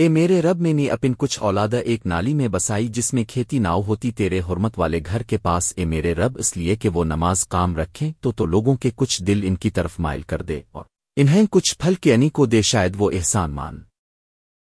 اے میرے رب، میں نے اپن کچھ اولادہ ایک نالی میں بسائی جس میں کھیتی ناؤ ہوتی، تیرے حرمت والے گھر کے پاس اے میرے رب، اس لیے کہ وہ نماز کام رکھیں تو تو لوگوں کے کچھ دل ان کی طرف مائل کر دے اور انہیں کچھ پھل کے انی کو دے، شاید وہ احسان مان۔